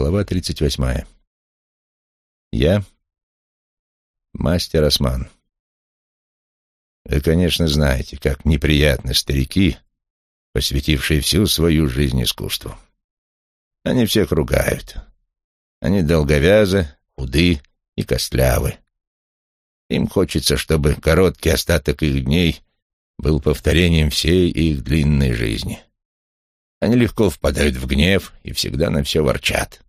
Глава 38. Я мастер Осман. Вы, конечно, знаете, как неприятны старики, посвятившие всю свою жизнь искусству. Они всех ругают. Они долговязы, худы и костлявы. Им хочется, чтобы короткий остаток их дней был повторением всей их длинной жизни. Они легко впадают в гнев и всегда на все ворчат.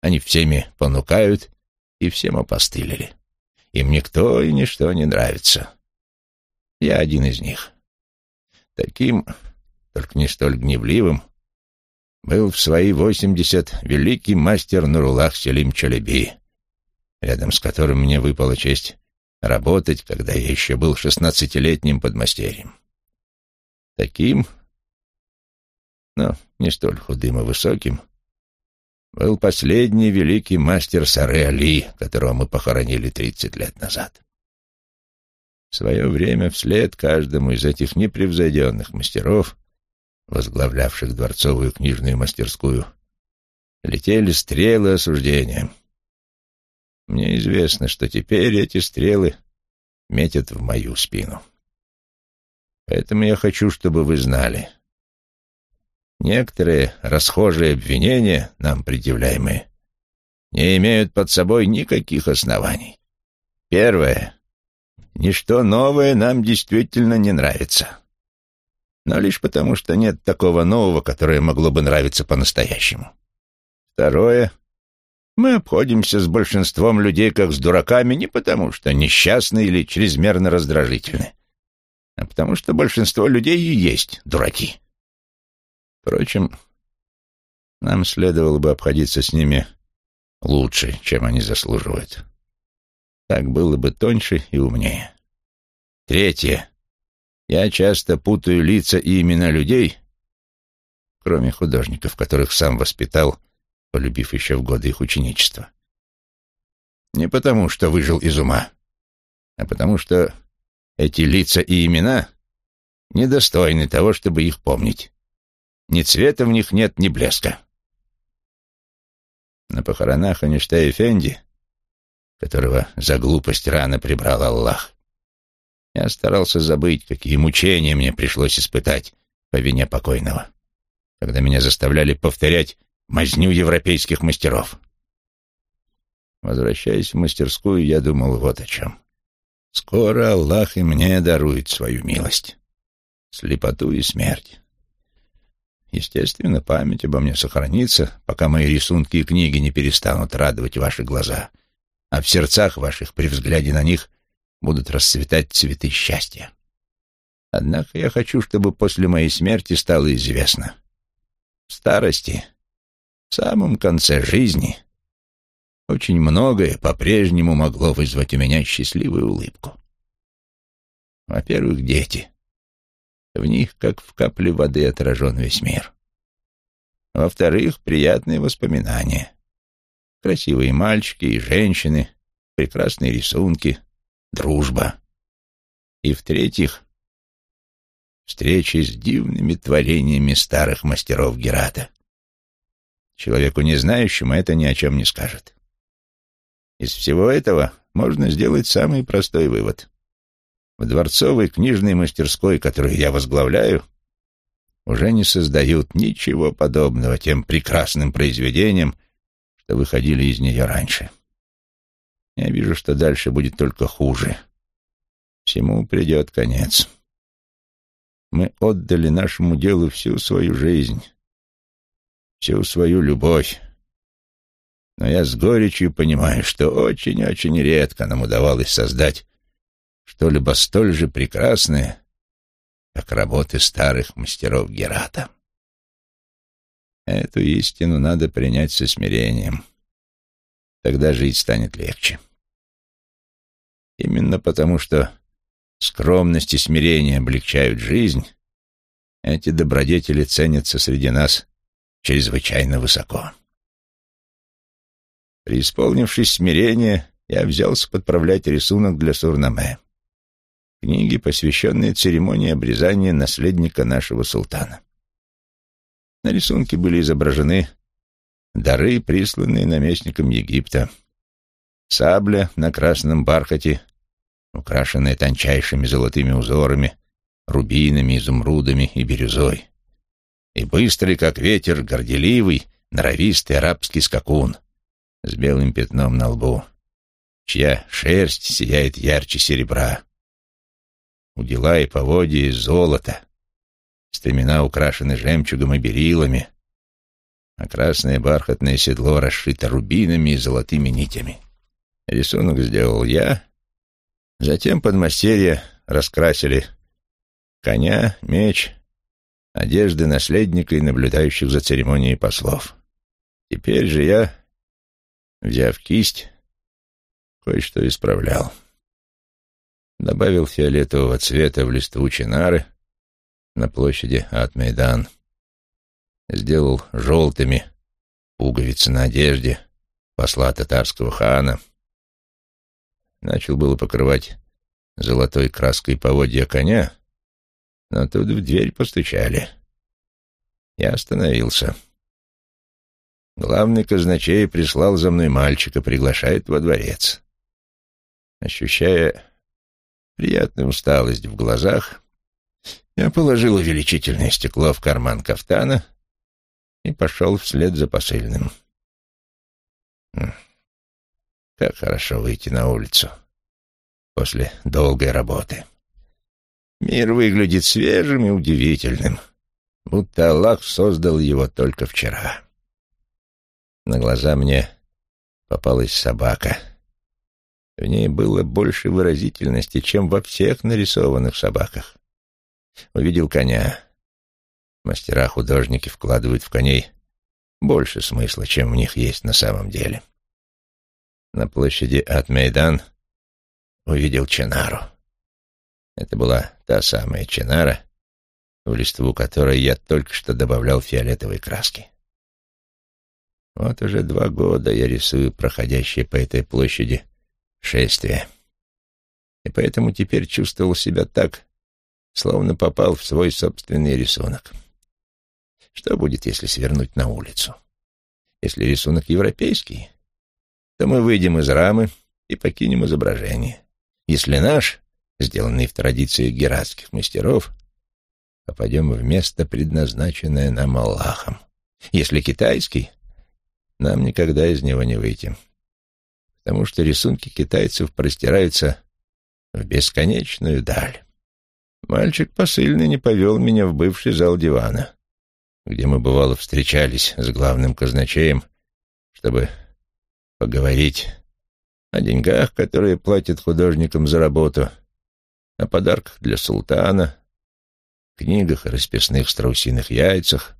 Они всеми понукают и всем опостылили. Им никто и ничто не нравится. Я один из них. Таким, только не столь гневливым, был в свои восемьдесят великий мастер Нурулах Селим Чалеби, рядом с которым мне выпала честь работать, когда я еще был шестнадцатилетним подмастерьем. Таким но не столь худым и высоким, был последний великий мастер Сары Али, которого мы похоронили тридцать лет назад. В свое время вслед каждому из этих непревзойденных мастеров, возглавлявших дворцовую книжную мастерскую, летели стрелы осуждения. Мне известно, что теперь эти стрелы метят в мою спину. Поэтому я хочу, чтобы вы знали — Некоторые расхожие обвинения, нам предъявляемые, не имеют под собой никаких оснований. Первое. Ничто новое нам действительно не нравится. Но лишь потому, что нет такого нового, которое могло бы нравиться по-настоящему. Второе. Мы обходимся с большинством людей как с дураками не потому, что несчастны или чрезмерно раздражительны, а потому что большинство людей и есть дураки. Впрочем, нам следовало бы обходиться с ними лучше, чем они заслуживают. Так было бы тоньше и умнее. Третье. Я часто путаю лица и имена людей, кроме художников, которых сам воспитал, полюбив еще в годы их ученичества. Не потому, что выжил из ума, а потому что эти лица и имена недостойны того, чтобы их помнить. Ни цвета в них нет, ни блеска. На похоронах Аништая Фенди, которого за глупость рано прибрал Аллах, я старался забыть, какие мучения мне пришлось испытать по вине покойного, когда меня заставляли повторять мазню европейских мастеров. Возвращаясь в мастерскую, я думал вот о чем. Скоро Аллах и мне дарует свою милость, слепоту и смерть. Естественно, память обо мне сохранится, пока мои рисунки и книги не перестанут радовать ваши глаза, а в сердцах ваших при взгляде на них будут расцветать цветы счастья. Однако я хочу, чтобы после моей смерти стало известно. В старости, в самом конце жизни, очень многое по-прежнему могло вызвать у меня счастливую улыбку. Во-первых, дети. В них, как в капле воды, отражен весь мир. Во-вторых, приятные воспоминания. Красивые мальчики и женщины, прекрасные рисунки, дружба. И в-третьих, встречи с дивными творениями старых мастеров Герата. Человеку не знающему это ни о чем не скажет. Из всего этого можно сделать самый простой вывод. В дворцовой книжной мастерской, которую я возглавляю, уже не создают ничего подобного тем прекрасным произведениям, что выходили из нее раньше. Я вижу, что дальше будет только хуже. Всему придет конец. Мы отдали нашему делу всю свою жизнь, всю свою любовь. Но я с горечью понимаю, что очень-очень редко нам удавалось создать что-либо столь же прекрасное, как работы старых мастеров Герата. Эту истину надо принять со смирением. Тогда жить станет легче. Именно потому, что скромность и смирение облегчают жизнь, эти добродетели ценятся среди нас чрезвычайно высоко. Преисполнившись смирения, я взялся подправлять рисунок для Сурнаме книги, посвященные церемонии обрезания наследника нашего султана. На рисунке были изображены дары, присланные наместником Египта. Сабля на красном бархате, украшенная тончайшими золотыми узорами, рубинами, изумрудами и бирюзой. И быстрый, как ветер, горделивый, норовистый арабский скакун с белым пятном на лбу, чья шерсть сияет ярче серебра. Удила и поводья из золота, стремена украшены жемчугом и берилами, а красное бархатное седло расшито рубинами и золотыми нитями. Рисунок сделал я, затем подмастерья раскрасили коня, меч, одежды наследника и наблюдающих за церемонией послов. Теперь же я, взяв кисть, кое-что исправлял. Добавил фиолетового цвета в листву чинары на площади Атмейдан. Сделал желтыми пуговицы на одежде посла татарского хана. Начал было покрывать золотой краской поводья коня, но тут в дверь постучали. Я остановился. Главный казначей прислал за мной мальчика, приглашает во дворец. Ощущая приятную усталость в глазах, я положил увеличительное стекло в карман кафтана и пошел вслед за посыльным. Как хорошо выйти на улицу после долгой работы. Мир выглядит свежим и удивительным, будто Аллах создал его только вчера. На глаза мне попалась собака. В ней было больше выразительности, чем во всех нарисованных собаках. Увидел коня. Мастера-художники вкладывают в коней больше смысла, чем в них есть на самом деле. На площади Атмейдан увидел Ченару. Это была та самая чинара, в листву которой я только что добавлял фиолетовой краски. Вот уже два года я рисую проходящее по этой площади шествие. И поэтому теперь чувствовал себя так, словно попал в свой собственный рисунок. Что будет, если свернуть на улицу? Если рисунок европейский, то мы выйдем из рамы и покинем изображение. Если наш, сделанный в традиции гератских мастеров, попадем в место, предназначенное нам Аллахом. Если китайский, нам никогда из него не выйти, потому что рисунки китайцев простираются в бесконечную даль. Мальчик посыльный не повел меня в бывший зал дивана, где мы, бывало, встречались с главным казначеем, чтобы поговорить о деньгах, которые платят художникам за работу, о подарках для султана, книгах о расписных страусиных яйцах,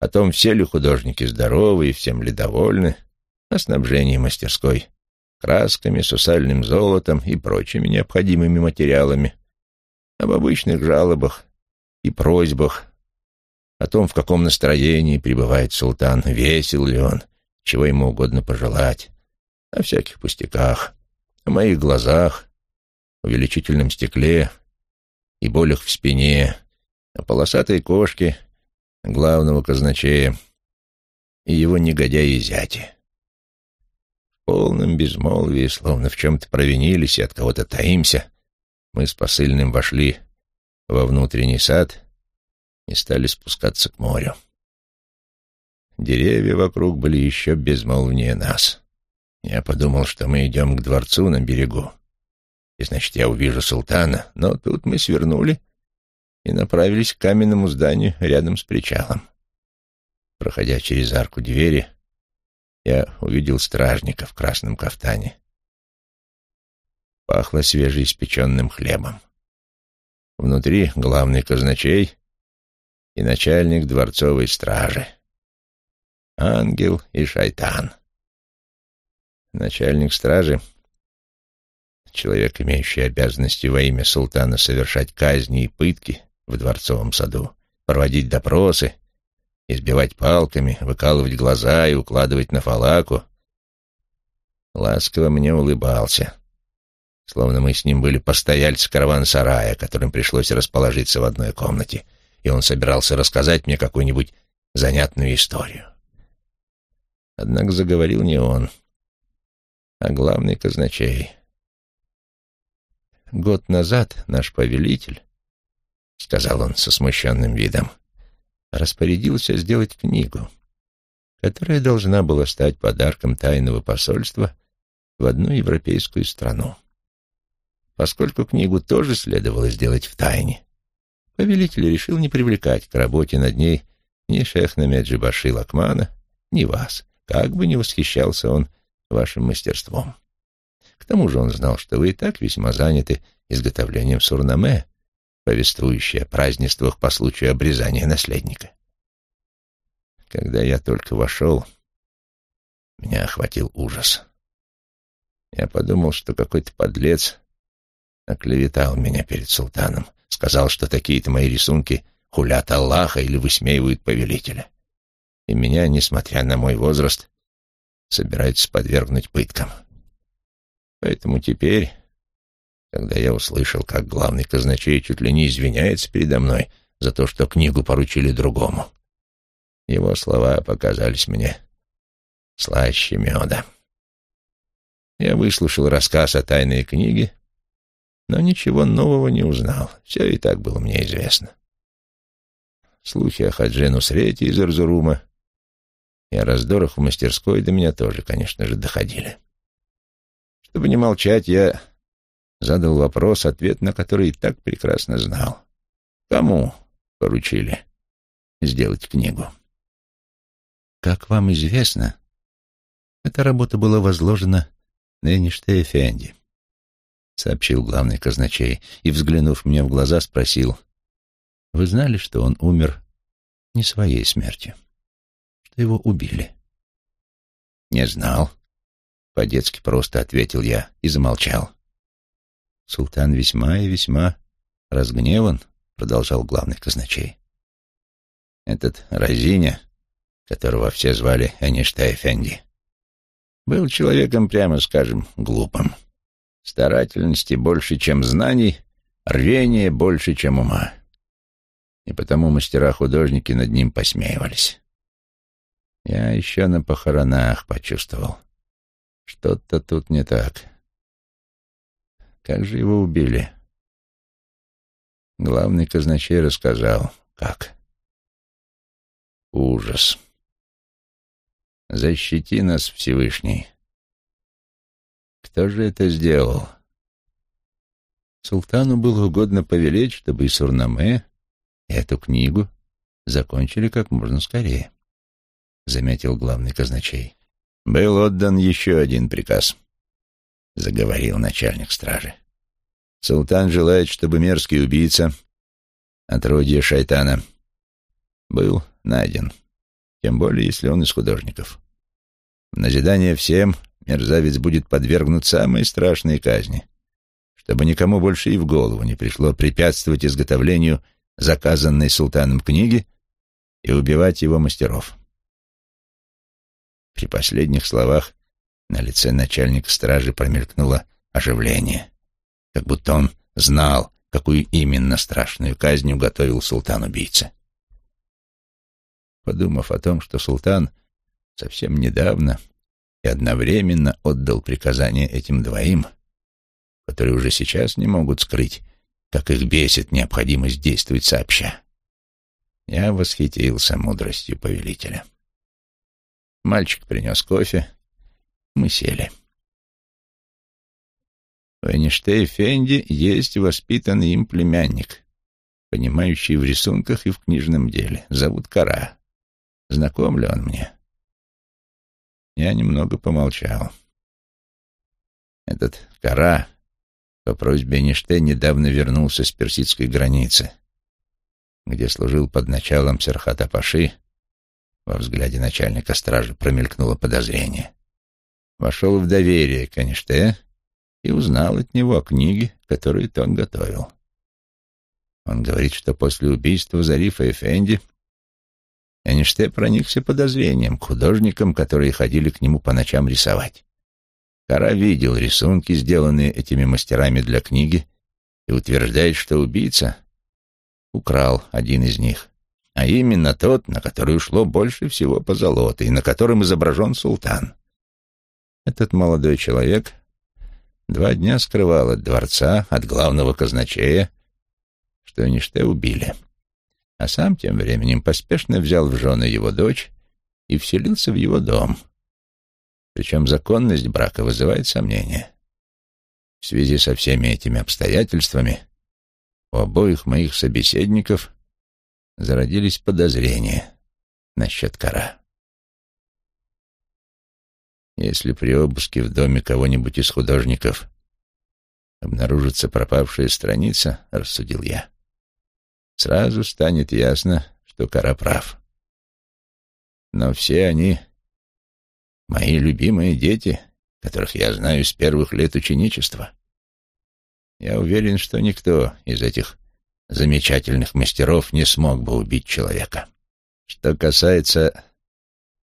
о том, все ли художники здоровы и всем ли довольны, о снабжении мастерской красками, сусальным золотом и прочими необходимыми материалами, об обычных жалобах и просьбах, о том, в каком настроении пребывает султан, весел ли он, чего ему угодно пожелать, о всяких пустяках, о моих глазах, увеличительном стекле и болях в спине, о полосатой кошке главного казначея и его негодяи зяти. Полном безмолвии, словно в чем-то провинились и от кого-то таимся, мы с посыльным вошли во внутренний сад и стали спускаться к морю. Деревья вокруг были еще безмолвнее нас. Я подумал, что мы идем к дворцу на берегу, и значит, я увижу султана, но тут мы свернули и направились к каменному зданию рядом с причалом. Проходя через арку двери, я увидел стражника в красном кафтане. Пахло свежеиспеченным хлебом. Внутри главный казначей и начальник дворцовой стражи. Ангел и шайтан. Начальник стражи человек, имеющий обязанности во имя султана совершать казни и пытки в дворцовом саду, проводить допросы, избивать палками, выкалывать глаза и укладывать на фалаку, ласково мне улыбался, словно мы с ним были постояльцы караван-сарая, которым пришлось расположиться в одной комнате, и он собирался рассказать мне какую-нибудь занятную историю. Однако заговорил не он, а главный казначей. Год назад наш повелитель, — сказал он со смущенным видом, — распорядился сделать книгу, которая должна была стать подарком тайного посольства в одну европейскую страну. Поскольку книгу тоже следовало сделать в тайне, повелитель решил не привлекать к работе над ней ни шехна Меджибаши Лакмана, ни вас, как бы ни восхищался он вашим мастерством. К тому же он знал, что вы и так весьма заняты изготовлением сурнаме, повествующей о празднествах по случаю обрезания наследника. Когда я только вошел, меня охватил ужас. Я подумал, что какой-то подлец оклеветал меня перед султаном, сказал, что такие-то мои рисунки хулят Аллаха или высмеивают повелителя. И меня, несмотря на мой возраст, собираются подвергнуть пыткам. Поэтому теперь, когда я услышал, как главный казначей чуть ли не извиняется передо мной за то, что книгу поручили другому, его слова показались мне слаще меда. Я выслушал рассказ о тайной книге, но ничего нового не узнал. Все и так было мне известно. Слухи о Хаджи Нусрете из Эрзурума и о раздорах в мастерской до меня тоже, конечно же, доходили. Чтобы не молчать, я задал вопрос, ответ на который и так прекрасно знал. Кому поручили сделать книгу? Как вам известно, эта работа была возложена на Эништей Эфенди, сообщил главный казначей и, взглянув мне в глаза, спросил, «Вы знали, что он умер не своей смертью?» что его убили. «Не знал», — по-детски просто ответил я и замолчал. «Султан весьма и весьма разгневан», — продолжал главный казначей. «Этот Разиня, которого все звали Эништей был человеком, прямо скажем, глупым. Старательности больше, чем знаний, рвения больше, чем ума. И потому мастера-художники над ним посмеивались. Я еще на похоронах почувствовал. Что-то тут не так. Как же его убили? Главный казначей рассказал, как. Ужас. Защити нас, Всевышний. Кто же это сделал? Султану было угодно повелеть, чтобы и Сурнаме, и эту книгу закончили как можно скорее. — заметил главный казначей. «Был отдан еще один приказ», — заговорил начальник стражи. «Султан желает, чтобы мерзкий убийца, отродье шайтана, был найден, тем более, если он из художников. В назидание всем мерзавец будет подвергнут самой страшной казни, чтобы никому больше и в голову не пришло препятствовать изготовлению заказанной султаном книги и убивать его мастеров». При последних словах на лице начальника стражи промелькнуло оживление, как будто он знал, какую именно страшную казнь уготовил султан-убийца. Подумав о том, что султан совсем недавно и одновременно отдал приказание этим двоим, которые уже сейчас не могут скрыть, как их бесит необходимость действовать сообща, я восхитился мудростью повелителя. Мальчик принес кофе. Мы сели. У Эйнштейн Фенди есть воспитанный им племянник, понимающий в рисунках и в книжном деле. Зовут Кара. Знаком ли он мне? Я немного помолчал. Этот Кара по просьбе Эйнштейн недавно вернулся с персидской границы, где служил под началом Серхата Паши во взгляде начальника стражи промелькнуло подозрение. Вошел в доверие к Эйнштейн и узнал от него о книге, которую тот готовил. Он говорит, что после убийства Зарифа и Фенди Эйнштейн проникся подозрением к художникам, которые ходили к нему по ночам рисовать. Кара видел рисунки, сделанные этими мастерами для книги, и утверждает, что убийца украл один из них а именно тот, на который ушло больше всего позолоты и на котором изображен султан. Этот молодой человек два дня скрывал от дворца, от главного казначея, что Ниште убили, а сам тем временем поспешно взял в жены его дочь и вселился в его дом. Причем законность брака вызывает сомнения. В связи со всеми этими обстоятельствами у обоих моих собеседников зародились подозрения насчет кора. Если при обыске в доме кого-нибудь из художников обнаружится пропавшая страница, рассудил я, сразу станет ясно, что кора прав. Но все они — мои любимые дети, которых я знаю с первых лет ученичества. Я уверен, что никто из этих замечательных мастеров не смог бы убить человека. Что касается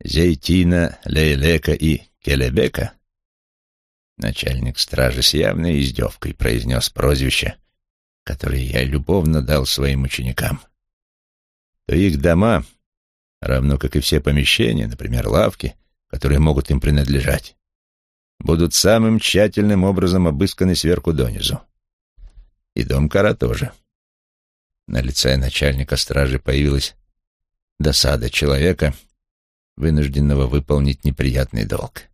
Зейтина, Лейлека и Келебека, начальник стражи с явной издевкой произнес прозвище, которое я любовно дал своим ученикам, то их дома, равно как и все помещения, например, лавки, которые могут им принадлежать, будут самым тщательным образом обысканы сверху донизу. И дом Кара тоже. — на лице начальника стражи появилась досада человека, вынужденного выполнить неприятный долг.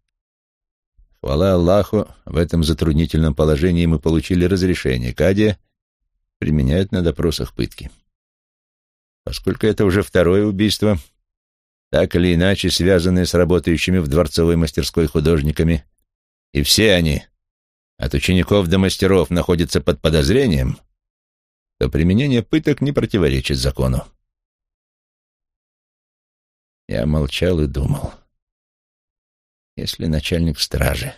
Хвала Аллаху, в этом затруднительном положении мы получили разрешение. Кадия применяют на допросах пытки. Поскольку это уже второе убийство, так или иначе связанное с работающими в дворцовой мастерской художниками, и все они, от учеников до мастеров, находятся под подозрением — то применение пыток не противоречит закону. Я молчал и думал. Если начальник стражи,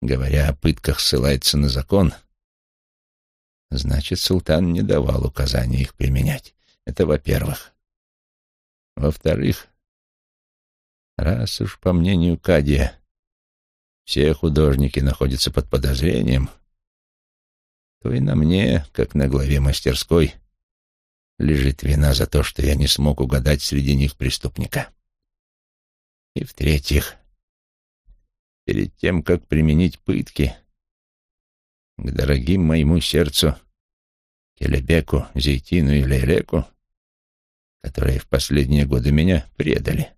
говоря о пытках, ссылается на закон, значит, султан не давал указания их применять. Это во-первых. Во-вторых, раз уж, по мнению Кадия, все художники находятся под подозрением, то и на мне, как на главе мастерской, лежит вина за то, что я не смог угадать среди них преступника. И в-третьих, перед тем, как применить пытки, к дорогим моему сердцу Келебеку, Зейтину и Лейлеку, которые в последние годы меня предали,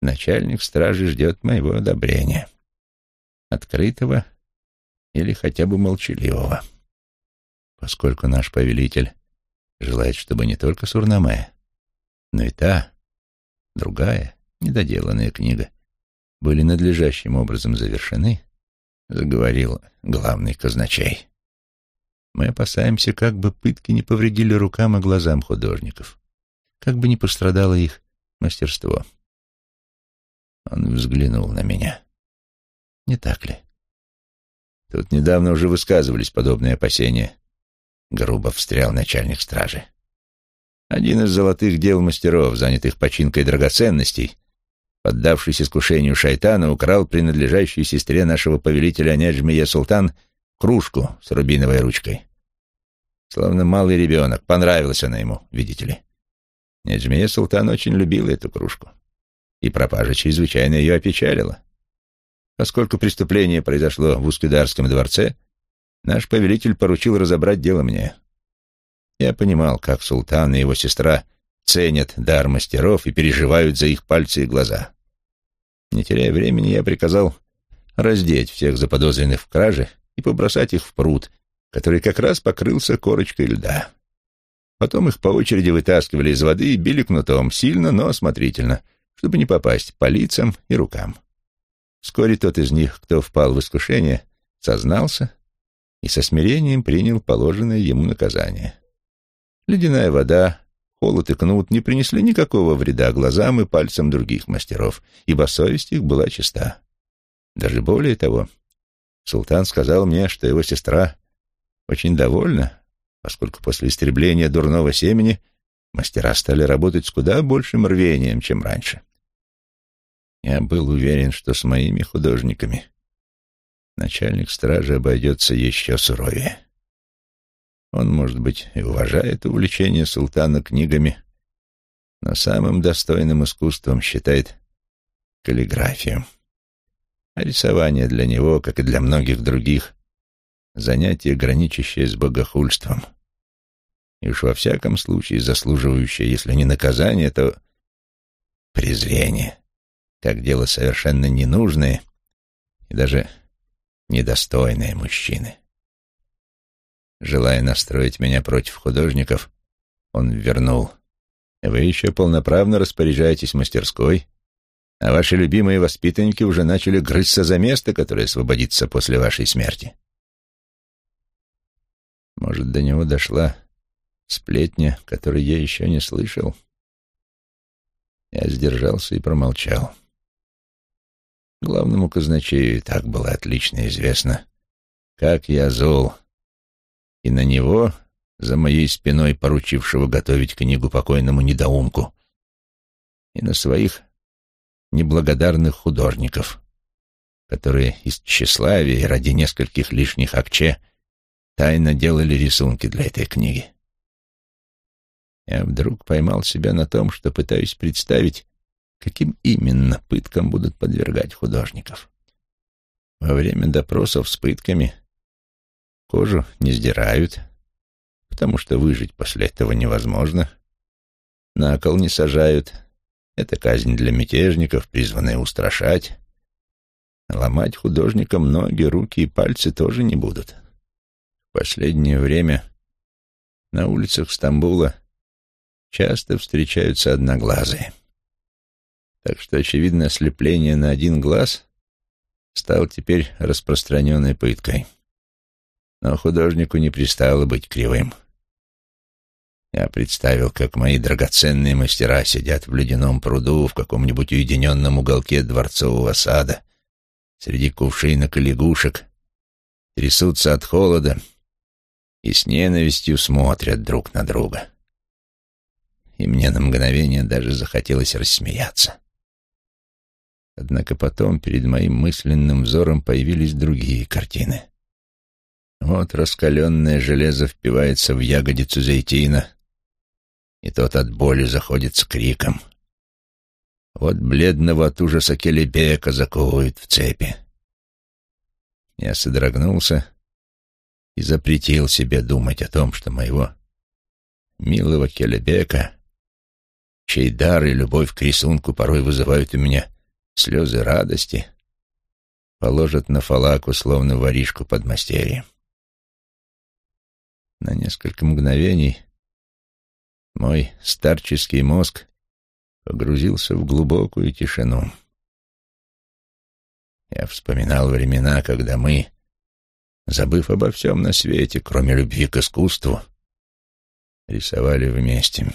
начальник стражи ждет моего одобрения, открытого или хотя бы молчаливого. Поскольку наш повелитель желает, чтобы не только Сурнаме, но и та, другая, недоделанная книга были надлежащим образом завершены, заговорил главный казначей. Мы опасаемся, как бы пытки не повредили рукам и глазам художников, как бы не пострадало их мастерство. Он взглянул на меня. Не так ли? Тут недавно уже высказывались подобные опасения. Грубо встрял начальник стражи. Один из золотых дел мастеров, занятых починкой драгоценностей, поддавшись искушению шайтана, украл принадлежащую сестре нашего повелителя Неджмия Султан кружку с рубиновой ручкой. Словно малый ребенок, понравилась она ему, видите ли. Неджмия Султан очень любила эту кружку, и пропажа чрезвычайно ее опечалила. Поскольку преступление произошло в Ускидарском дворце, наш повелитель поручил разобрать дело мне. Я понимал, как султан и его сестра ценят дар мастеров и переживают за их пальцы и глаза. Не теряя времени, я приказал раздеть всех заподозренных в краже и побросать их в пруд, который как раз покрылся корочкой льда. Потом их по очереди вытаскивали из воды и били кнутом, сильно, но осмотрительно, чтобы не попасть по лицам и рукам. Вскоре тот из них, кто впал в искушение, сознался и со смирением принял положенное ему наказание. Ледяная вода, холод и кнут не принесли никакого вреда глазам и пальцам других мастеров, ибо совесть их была чиста. Даже более того, султан сказал мне, что его сестра очень довольна, поскольку после истребления дурного семени мастера стали работать с куда большим рвением, чем раньше. Я был уверен, что с моими художниками начальник стражи обойдется еще суровее. Он, может быть, и уважает увлечение султана книгами но самым достойным искусством считает каллиграфию. А рисование для него, как и для многих других, занятие, граничащее с богохульством. И уж во всяком случае заслуживающее, если не наказание, то презрение, как дело совершенно ненужное и даже недостойное мужчины. Желая настроить меня против художников, он вернул. Вы еще полноправно распоряжаетесь мастерской, а ваши любимые воспитанники уже начали грызться за место, которое освободится после вашей смерти. Может, до него дошла сплетня, которой я еще не слышал. Я сдержался и промолчал. Главному казначею и так было отлично известно, как я зол, и на него, за моей спиной поручившего готовить книгу покойному недоумку, и на своих неблагодарных художников, которые из тщеславия ради нескольких лишних акче тайно делали рисунки для этой книги. Я вдруг поймал себя на том, что пытаюсь представить, каким именно пыткам будут подвергать художников. Во время допросов с пытками кожу не сдирают, потому что выжить после этого невозможно. На кол не сажают. Это казнь для мятежников, призванная устрашать. Ломать художникам ноги, руки и пальцы тоже не будут. В последнее время на улицах Стамбула часто встречаются одноглазые. Так что, очевидно, ослепление на один глаз стал теперь распространенной пыткой. Но художнику не пристало быть кривым. Я представил, как мои драгоценные мастера сидят в ледяном пруду в каком-нибудь уединенном уголке дворцового сада, среди кувшинок и лягушек, трясутся от холода и с ненавистью смотрят друг на друга. И мне на мгновение даже захотелось рассмеяться. Однако потом перед моим мысленным взором появились другие картины. Вот раскаленное железо впивается в ягодицу Зайтина, и тот от боли заходит с криком. Вот бледного от ужаса Келебека заковывают в цепи. Я содрогнулся и запретил себе думать о том, что моего милого Келебека, чей дар и любовь к рисунку порой вызывают у меня слезы радости, положат на фалаку, словно воришку под мастерьем. На несколько мгновений мой старческий мозг погрузился в глубокую тишину. Я вспоминал времена, когда мы, забыв обо всем на свете, кроме любви к искусству, рисовали вместе.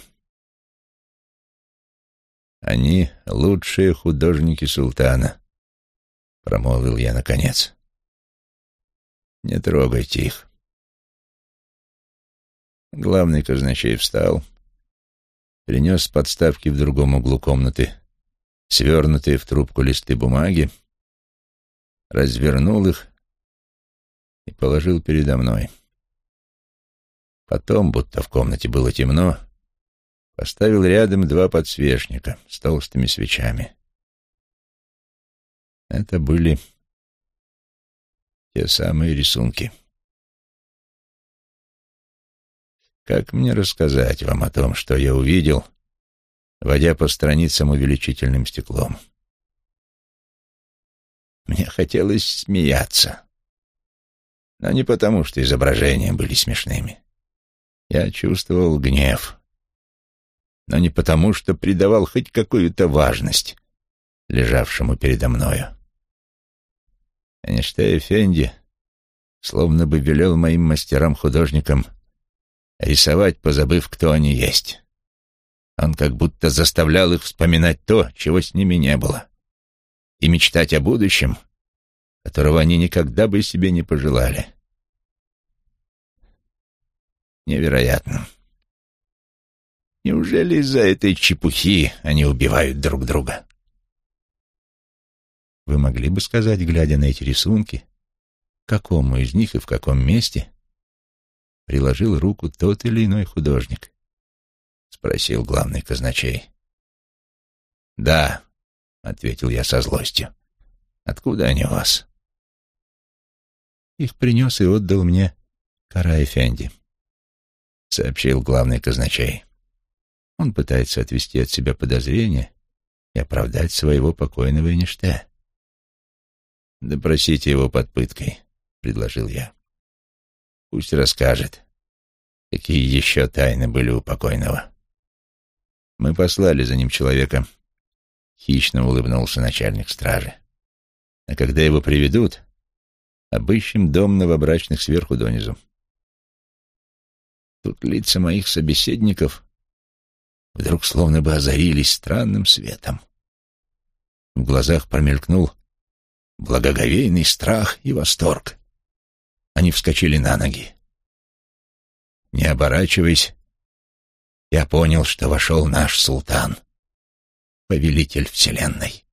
«Они — лучшие художники султана», — промолвил я наконец. «Не трогайте их». Главный казначей встал, принес с подставки в другом углу комнаты свернутые в трубку листы бумаги, развернул их и положил передо мной. Потом, будто в комнате было темно, поставил рядом два подсвечника с толстыми свечами. Это были те самые рисунки. Как мне рассказать вам о том, что я увидел, водя по страницам увеличительным стеклом? Мне хотелось смеяться, но не потому, что изображения были смешными. Я чувствовал гнев, но не потому, что придавал хоть какую-то важность лежавшему передо мною. Эйнштейн Фенди словно бы велел моим мастерам-художникам рисовать, позабыв, кто они есть. Он как будто заставлял их вспоминать то, чего с ними не было, и мечтать о будущем, которого они никогда бы себе не пожелали. Невероятно. Неужели из-за этой чепухи они убивают друг друга? Вы могли бы сказать, глядя на эти рисунки, какому из них и в каком месте приложил руку тот или иной художник? — спросил главный казначей. «Да», — ответил я со злостью. «Откуда они у вас?» «Их принес и отдал мне Карай Фенди», — сообщил главный казначей. «Он пытается отвести от себя подозрения и оправдать своего покойного Эништея». «Допросите его под пыткой», — предложил я. «Пусть расскажет, какие еще тайны были у покойного». Мы послали за ним человека. Хищно улыбнулся начальник стражи. А когда его приведут, обыщем дом новобрачных сверху донизу. Тут лица моих собеседников вдруг словно бы озарились странным светом. В глазах промелькнул благоговейный страх и восторг. Они вскочили на ноги. Не оборачиваясь, я понял, что вошел наш султан, повелитель вселенной.